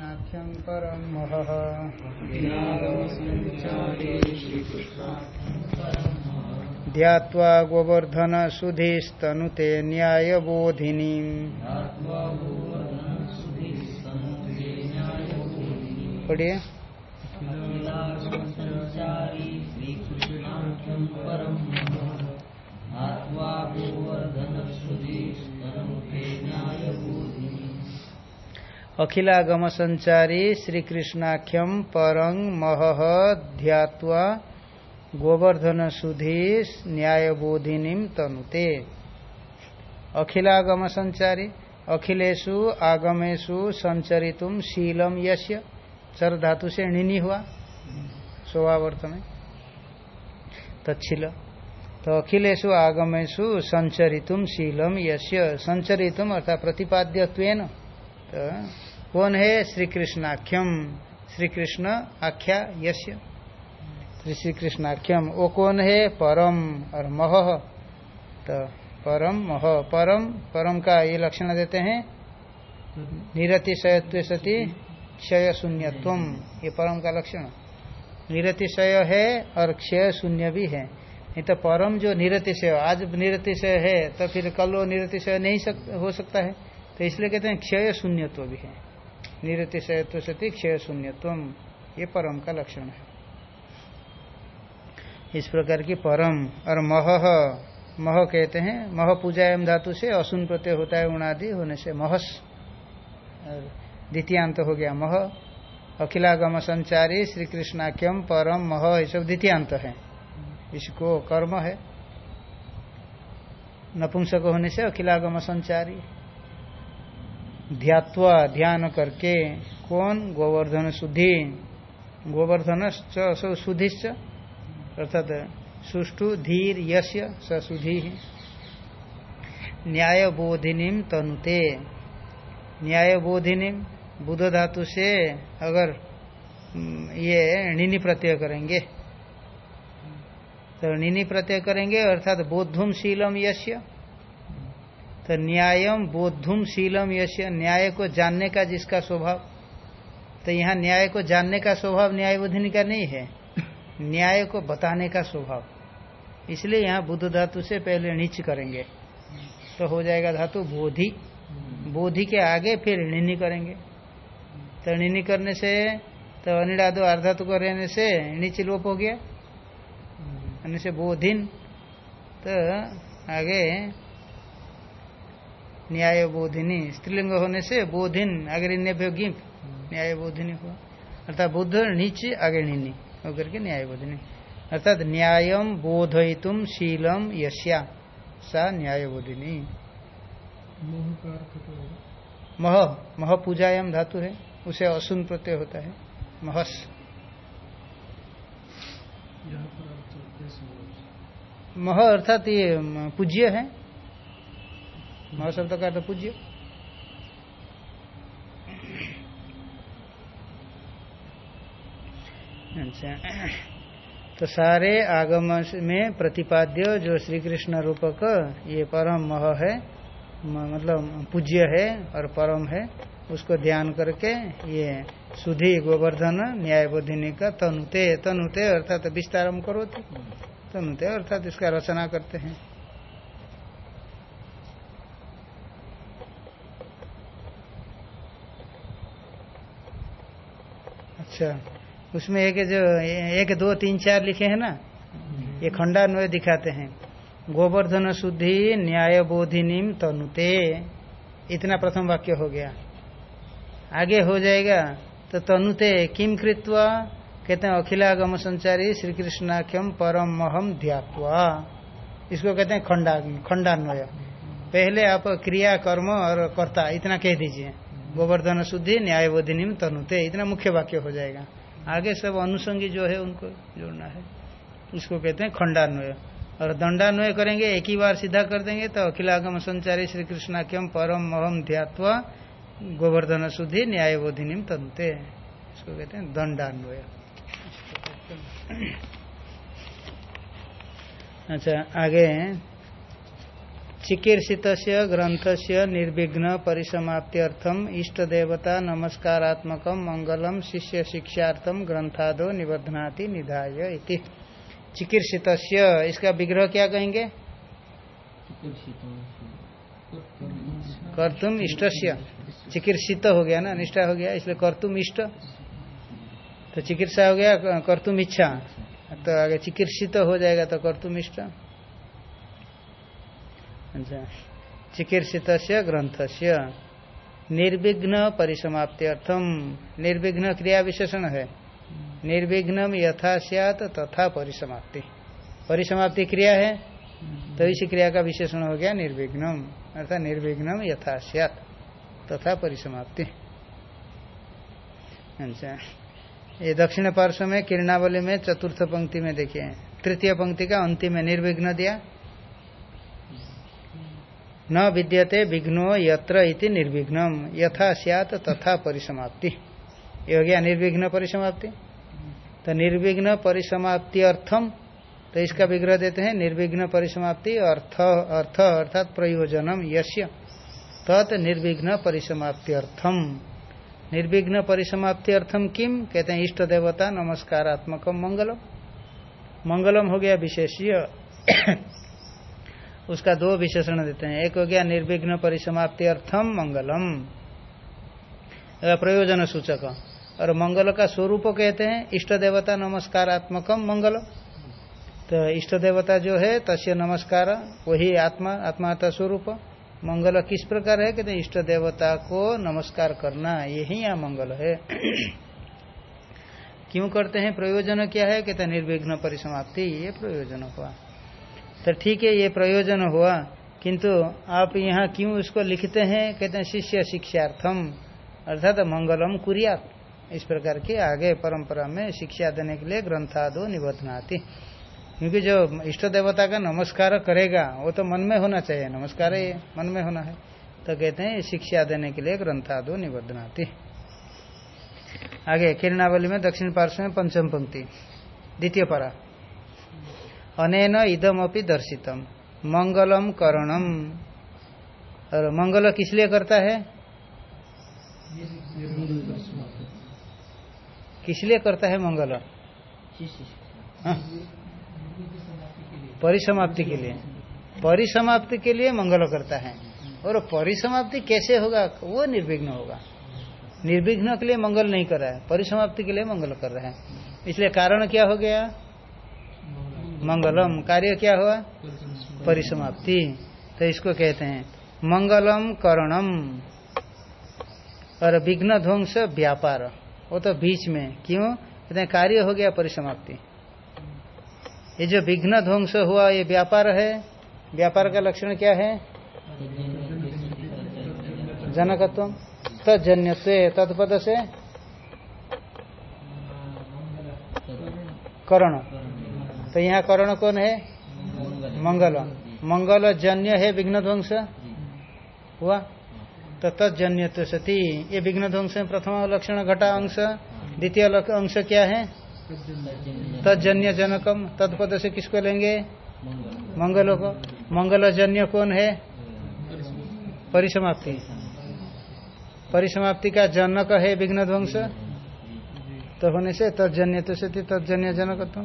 श्रीकृष्णाख्यं परं महः ध्यात्वा गोवर्धनसुधिस्तनुते न्यायबोधिनीम्। पढ़िए अखिलागम संचारी श्री कृष्णाख्यम परंग महह ध्यात्वा गोवर्धन सुधी न्यायबोधिनी तनुते। अखिलागम संचारी अखिलेशु आगमेशु संचरितुम शीलम यश्य चर धातु से णिनी हुआ। स्वभावर्थ में तच्छिल। तो अखिलेशु आगमेशु संचरितुम शीलम यश्य संचरितुम अर्थात प्रतिपाद्यत्वेन। तो कौन है? श्री कृष्णाख्यम श्री कृष्ण आख्या यश्य श्री कृष्णाख्यम वो कौन है? परम और मह। तो परम मह। परम परम का ये लक्षण देते हैं। निरतिशय सती क्षय शून्यत्व ये परम का लक्षण। निरतिशय है और क्षय शून्य भी है। नहीं तो परम जो निरतिशय आज निरतिशय है तो फिर कल वो निरतिशय नहीं सक, हो सकता है। तो इसलिए कहते हैं क्षय शून्यत्व भी है। निरतिशयत्व सती क्षय शून्यत्व ये परम का लक्षण है। इस प्रकार की परम और मह मह कहते हैं, मह पूजा एवं धातु से असुन प्रत्यय होता है, उणादि होने से महस। द्वितीयांत हो गया मह। अखिलागम संचारी श्री कृष्णाख्यम परम मह, ये सब द्वितीयांत है। इसको कर्म है। नपुंसक होने से अखिलागम संचारी। ध्यात्वा ध्यान करके कौन गोवर्धन शुद्धि? गोवर्धन शुद्धिश्च? अर्थात सुष्ठु, धीर यश्य सशुधि न्याय बोधिनी तनुते। न्याय बोधिनी बुध धातु से अगर ये णिनी प्रत्यय करेंगे। तो णिनी प्रत्यय करेंगे, अर्थात बोधुम शीलम यश्य तो न्यायम बोधुम शीलम यश्य न्याय को जानने का जिसका स्वभाव। तो यहाँ न्याय को जानने का स्वभाव न्याय बोधिनी का नहीं है। न्याय को बताने का स्वभाव। इसलिए यहाँ बुद्ध धातु से पहले नीच करेंगे। तो हो जाएगा धातु बोधि। बोधि के आगे फिर ऋणी करेंगे। तो ऋणी करने से तो अनिड़ादो अर्धातु को रहने से नीच लोप हो गया। से बोधिन। तो आगे न्याय बोधिनी स्त्रीलिंग होने से बोधिन आगे गिप न्याय बोधिनी हुआ। अर्थात बुद्ध नीचे नीनी होकर के न्याय बोधिनी अर्थात न्यायम बोधयितुम शीलम यश्या सा न्याय बोधिनी मह मह पूजायाम धातु है। उसे असुन प्रत्यय होता है। महस। मह अर्थात ये पूज्य है। मह शब्द का तो पूज्य तो सारे आगम में प्रतिपाद्य जो श्री कृष्ण रूपक ये परम मह है मतलब पूज्य है और परम है उसको ध्यान करके ये सुधी गोवर्धन न्याय बोधिनी का तनुते तनुते अर्थात विस्तारम करो तनुते अर्थात इसका रचना करते हैं अच्छा। उसमें एक जो, एक, दो, तीन, चार लिखे हैं ना? ये खंडान्वय दिखाते हैं। गोवर्धन शुद्धि न्याय बोधिनी तनुते। इतना प्रथम वाक्य हो गया। आगे हो जाएगा तो तनुते किम कृत्वा? कहते हैं, अखिलागम संचारी श्री कृष्णाख्यम परम महम ध्यात्वा। इसको कहते हैं खंडा, खंडान्वय। पहले आप क्रिया, कर्म और कर्ता, इतना कह दीजिए। गोवर्धन शुद्धि न्याय बोधिनी तनुते इतना मुख्य वाक्य हो जाएगा। आगे सब अनुसंगी जो है, उनको जोड़ना है। उसको कहते हैं खंडान्वय। और दंडान्वय करेंगे, एक ही बार सीधा कर देंगे तो अखिलागम संचारी श्री कृष्णाख्यम परम महम ध्यात्वा गोवर्धन शुद्धि न्याय बोधिनी तंते इसको कहते हैं दंडान्वय। अच्छा आगे चिकीर्षित ग्रंथ से निर्विघ्न परिसमाप्त्यर्थम इष्ट देवता नमस्कारात्मक मंगलम शिष्य शिक्षार्थम ग्रंथादो निबध्नाति निधाय इति। चिकीर्षित इसका विग्रह क्या कहेंगे? कर्तुम इष्ट चिकित्सित हो गया ना, निष्ठा हो गया, इसलिए कर्तुम इष्ट। तो चिकित्सा हो गया, कर्तुम इच्छा। तो आगे चिकित्सित हो जाएगा तो कर्तुम इष्ट। चिकित्सित ग्रंथ से निर्विघ्न परिसमाप्ति अर्थम निर्विघ्न क्रिया विशेषण है। निर्विघ्न यथा सियात तथा परिसमाप्ति। परिसमाप्ति क्रिया है? तो इसी क्रिया का विशेषण हो गया निर्विघ्नम। अर्थात निर्विघ्नम यथा सियात तथा परिसमाप्ति। अच्छा ये दक्षिण पार्श्व में किरणावली में चतुर्थ पंक्ति में देखिए। तृतीय पंक्ति का अंतिम में निर्विघ्न दिया। न विद्यते विघ्नो यत्र इति निर्विघ्नम यथा सियात तथा परिसमाप्ति। ये हो गया निर्विघ्न परिसमाप्ति? तो निर्विघ्न परिसमाप्ति अर्थम तो इसका विग्रह देते हैं निर्विघ्न परिसमाप्ति अर्थ अर्थ अर्थात प्रयोजनम यश्य तत् निर्विघ्न परिसमाप्ति अर्थम। निर्विघ्न परिसमाप्ति अर्थम किम? कहते हैं इष्ट देवता नमस्कारात्मक मंगलम। मंगलम हो गया विशेष्य। उसका दो विशेषण देते हैं। एक हो गया, निर्विघ्न परिसमाप्ति अर्थम मंगलम। प्रयोजन सूचक। और मंगल का स्वरूप कहते हैं, इष्ट देवता नमस्कारात्मकम मंगल। तो इष्ट देवता जो है, तस्य नमस्कार, वही आत्मा आत्मा का स्वरूप। मंगल किस प्रकार है? कहते इष्ट देवता को नमस्कार करना, यही यहाँ मंगल है। क्यों करते हैं? प्रयोजन क्या है? कहते निर्विघ्न परिसमाप्ति, ये प्रयोजन हुआ। तो ठीक है, ये प्रयोजन हुआ। किंतु आप यहाँ क्यों उसको लिखते हैं? कहते हैं, शिष्य शिक्षार्थम, अर्थात मंगलम कुरियात। इस प्रकार की आगे परंपरा में शिक्षा देने के लिए ग्रंथादो निबधनाती। क्योंकि जो इष्ट देवता का नमस्कार करेगा, वो तो मन में होना चाहिए। नमस्कार ही, मन में होना है। तो कहते हैं, शिक्षा देने के लिए ग्रंथादो निबद्धनाती आगे, किरणावली में दक्षिण पार्श्व में पंचम पंक्ति, द्वितीय परा। अनेन इदम अपनी दर्शितम। मंगलम करणम। और मंगल किस लिए करता है? किस लिए करता है मंगल? हाँ। परिसमाप्ति के लिए। परिसमाप्ति के लिए मंगल करता है। और परिसमाप्ति कैसे होगा? वो निर्विघ्न होगा। निर्विघ्न के लिए मंगल नहीं कर रहा है। परिसमाप्ति के लिए मंगल कर रहा है। इसलिए कारण क्या हो गया? मंगलम। कार्य क्या हुआ? परिसमाप्ति। तो इसको कहते हैं, मंगलम करणम। और विघ्न ध्वंस व्यापार। वो तो बीच में। क्यों? कहते हैं, कार्य हो गया, परिसमाप्ति। ये जो विघ्न ध्वंस हुआ, ये व्यापार है? व्यापार का लक्षण क्या है? जनकत्व। तजन्य तत्पद से करण। तो यहाँ करण कौन है? मंगल। मंगल जन्य है विघ्न ध्वंस हुआ? तो तजन्य सती। ये विघ्न ध्वंस प्रथम लक्षण घटा अंश। द्वितीय अंश क्या है? तजन्य जनकम। तत्पद से किसको लेंगे? मंगलों को। मंगलजन्य कौन है? परिसमाप्ति। परिसमाप्ति का जनक है विघ्न ध्वंस तो होने से तजन्य तो से तजन्य जनकत्व।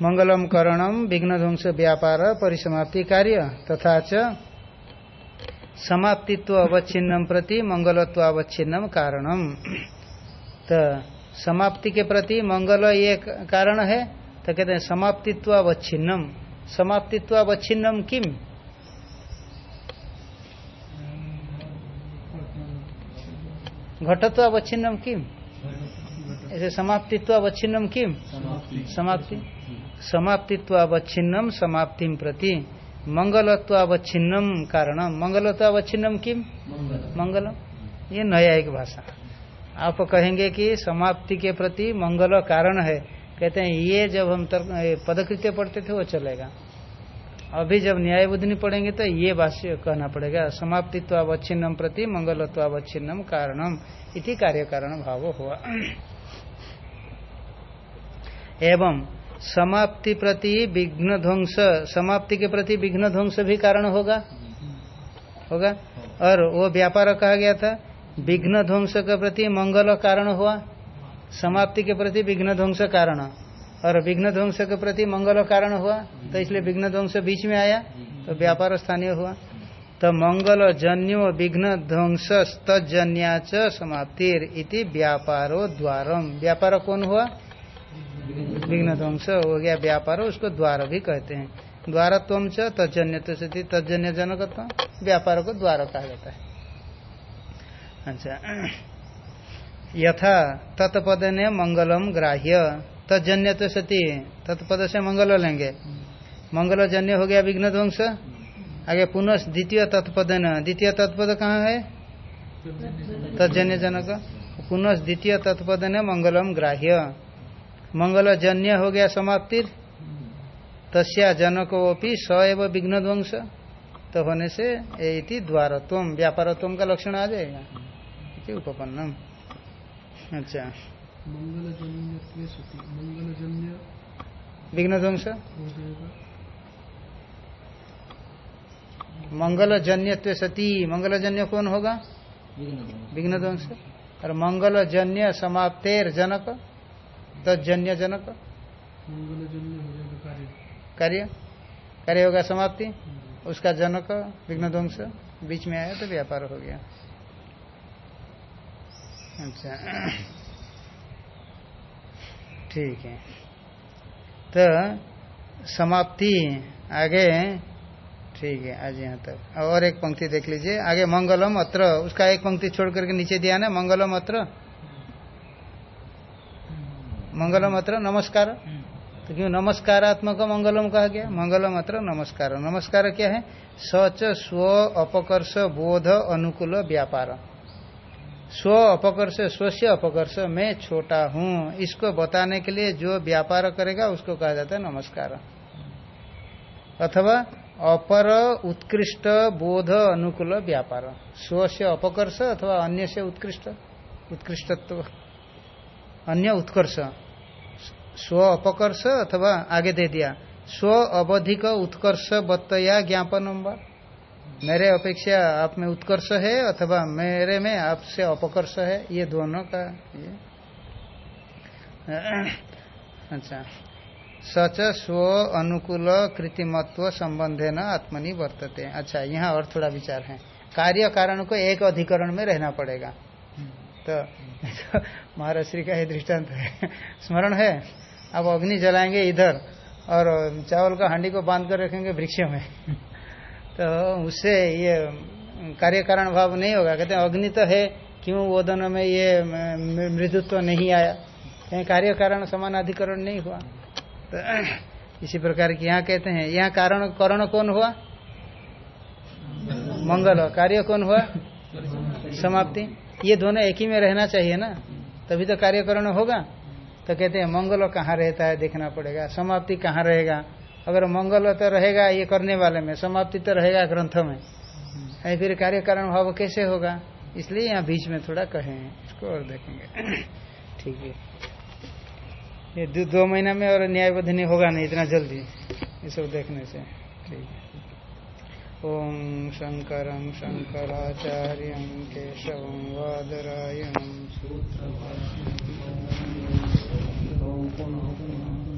मंगलम करणम विघ्न ध्वंस व्यापार परिसमाप्ति कार्य तथा च समाप्तित्व अवच्छिन्नम प्रति मंगलत्व अवच्छिन्नम कारणम। तो समाप्ति के प्रति मंगल ये कारण है तो कहते हैं समाप्तित्वावच्छिन्नम समाप्तित्वावच्छिन्नम किम? घटत्वावच्छिन्नम किम? ऐसे समाप्तित्वावच्छिन्नम किम? समाप्ति। समाप्तित्वावच्छिन्नम समाप्ति प्रति। मंगलत्व मंगलत्वावच्छिन्नम कारणम मंगलत्वावच्छिन्नम किम? मंगलम। ये नया एक भाषा। आप कहेंगे कि समाप्ति के प्रति मंगल कारण है। कहते हैं ये जब हम पदकृत्य पढ़ते थे वो चलेगा। अभी जब न्याय बुद्धि पढ़ेंगे तो ये भाष्य कहना पड़ेगा समाप्ति अवच्छिन्नम प्रति मंगल अवच्छिन्नम कारणम इति कार्य कारण भाव हुआ। एवं समाप्ति प्रति विघ्न ध्वंस समाप्ति के प्रति विघ्न ध्वंस भी कारण होगा। होगा? और वो व्यापार कहा गया था विघ्न ध्वंस के प्रति मंगल कारण हुआ। समाप्ति के प्रति विघ्न ध्वंस कारण। और विघ्न ध्वंस के प्रति मंगल कारण हुआ तो इसलिए विघ्न ध्वंस बीच में आया तो व्यापार स्थानीय हुआ। तो मंगल जन्यो विघ्न ध्वंस तजन्या च समाप्तिर इति व्यापारो द्वारम व्यापार कौन हुआ? विघ्न ध्वंस हो गया व्यापार, उसको द्वार भी कहते हैं। द्वारत्व च तजन्य तो तजन्य जनक व्यापार को द्वार कहा जाता है। अच्छा। यथा तत्पद ने मंगलम ग्राह्य तजन्य तो सती तत्पद से मंगल लेंगे। मंगल जन्य हो गया विघ्न ध्वंस आगे पुनः द्वितीय तत्पद न द्वितीय तत्पद कहाँ है? तजन्य जनक पुनः द्वितीय तत्पद ने मंगलम ग्राह्य। मंगल जन्य हो गया समाप्ति तस्या जनकोपी स एव विघ्न ध्वंस तो होने से इति द्वारत्व व्यापारत्व का लक्षण आ जाएगा। उपपन्नम। अच्छा। विघ्न ध्वंस मंगल जन्य सती। मंगल जन्य कौन होगा? विघ्न ध्वंस और मंगल जन्य समाप्तेर जनक तजन्य जनक कार्य? कार्य होगा समाप्ति? उसका जनक, विघ्न ध्वंस, बीच में आया तो व्यापार हो गया। अच्छा। ठीक है। तो समाप्ति, आगे, ठीक है, आज यहाँ तक। और एक पंक्ति देख लीजिए। आगे मंगलम अत्र, उसका एक पंक्ति छोड़ करके नीचे दिया ना, मंगलम अत्र। मंगलम अत्र नमस्कार। तो क्यों नमस्कारात्मक मंगलम कहा गया? मंगलम अत्र नमस्कार। नमस्कार क्या है? सच, स्व, अपकर्ष, बोध, अनुकूल, व्यापार। स्व, अपकर्ष स्व से अपकर्ष, मैं छोटा हूँ। इसको बताने के लिए जो व्यापार करेगा, उसको कहा जाता है नमस्कार। अथवा अपर, उत्कृष्ट, बोध, अनुकूल, व्यापार। स्व से अपकर्ष अथवा अन्य से उत्कृष्ट? उत्कृष्टत्व। अन्य उत्कर्ष। स्व अपकर्ष अथवा आगे दे दिया। स्व अवधिक उत्कर्ष बत्तया ज्ञापन मेरे अपेक्षा आप में उत्कर्ष है अथवा मेरे में आपसे अपकर्ष है, ये दोनों का ये। अच्छा। सच स्व अनुकूल कृतिमत्व संबंधे न आत्मनि वर्तते। अच्छा यहाँ और थोड़ा विचार है। कार्य कारण को एक अधिकरण में रहना पड़ेगा। तो महाराष्ट्री का ही दृष्टांत है। स्मरण है। अब अग्नि जलाएँगे इधर और चावल का हांडी को बाँध कर रखेंगे वृक्ष में। तो उससे ये कार्य कारण भाव नहीं होगा। कहते हैं, अग्नि तो है, क्यों वो दोनों में ये मृदुत्व तो नहीं आया? कहीं कार्य कारण समान अधिकरण नहीं हुआ। तो इसी प्रकार की यहाँ कहते हैं, यहाँ कारण, करण कौन हुआ? मंगल। कार्य कौन हुआ? समाप्ति। ये दोनों एक ही में रहना चाहिए ना? तभी तो कार्यकरण होगा। तो कहते हैं मंगल कहाँ रहता है देखना पड़ेगा। समाप्ति कहाँ रहेगा? अगर मंगल तो रहेगा ये करने वाले में समाप्ति तो रहेगा ग्रंथ में। फिर कार्य कारण भाव कैसे होगा? इसलिए यहाँ बीच में थोड़ा कहे हैं इसको और देखेंगे। ठीक है। ये दो, महीना में और न्यायबद्ध नहीं होगा नहीं इतना जल्दी। ये सब देखने से। ठीक है। ओम शंकर शंकराचार्य केशव वादरायण। सूत्र